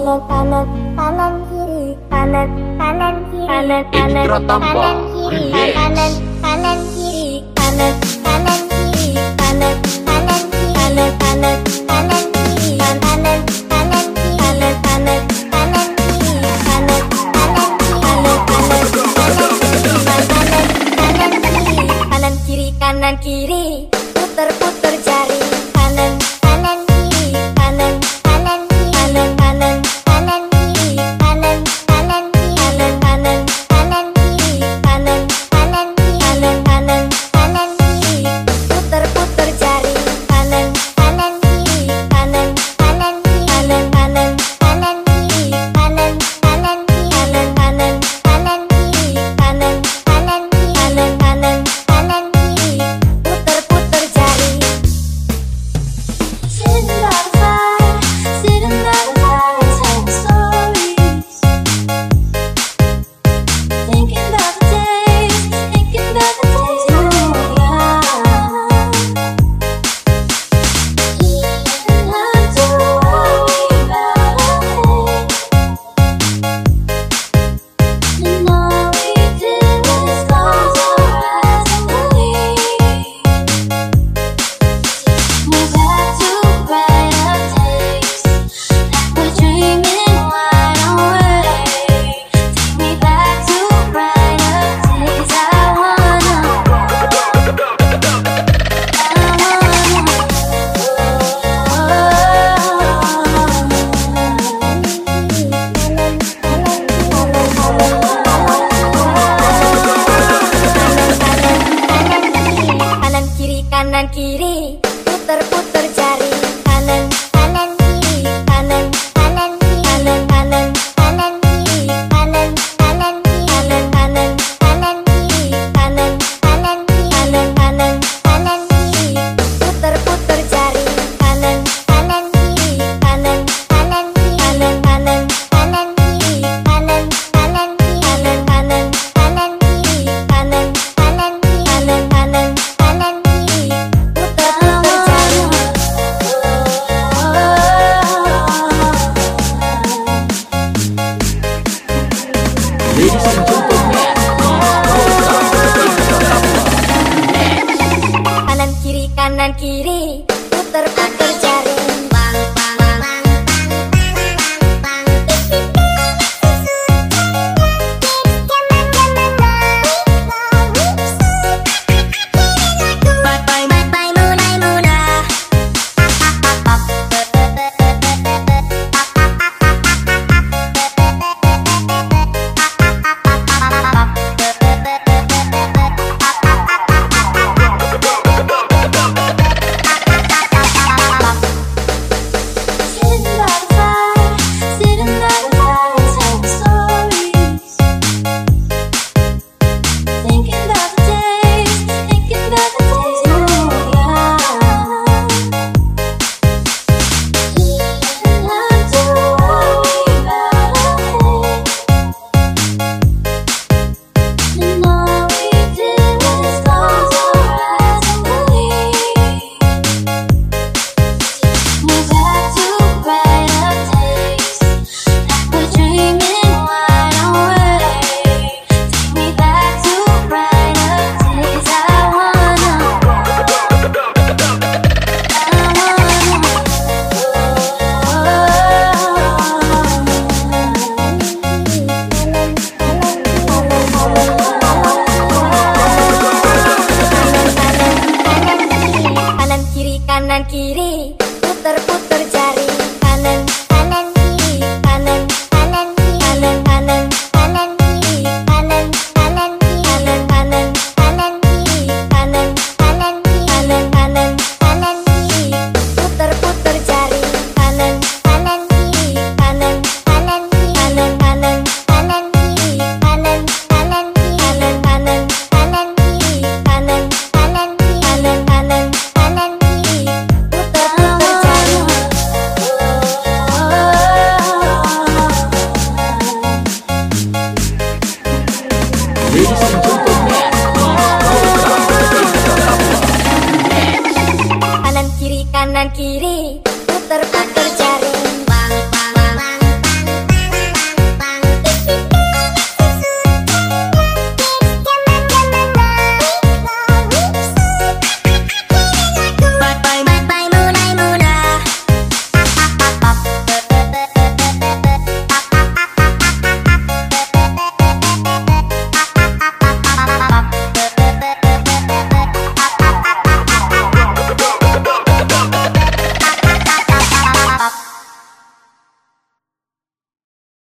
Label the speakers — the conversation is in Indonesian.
Speaker 1: kanan kanan kanan kiri kanan kanan kiri kanan kanan kanan kiri kanan kanan kiri kanan kanan kiri kanan kanan kiri kanan kanan kanan kiri kanan kanan kiri kanan kanan kanan kiri kanan kanan kiri kanan kanan kanan kiri kanan kiri kanan kiri kanan kanan jari kanan dengan Ki aquí kanan kiri Kanan kiri kanan kiri.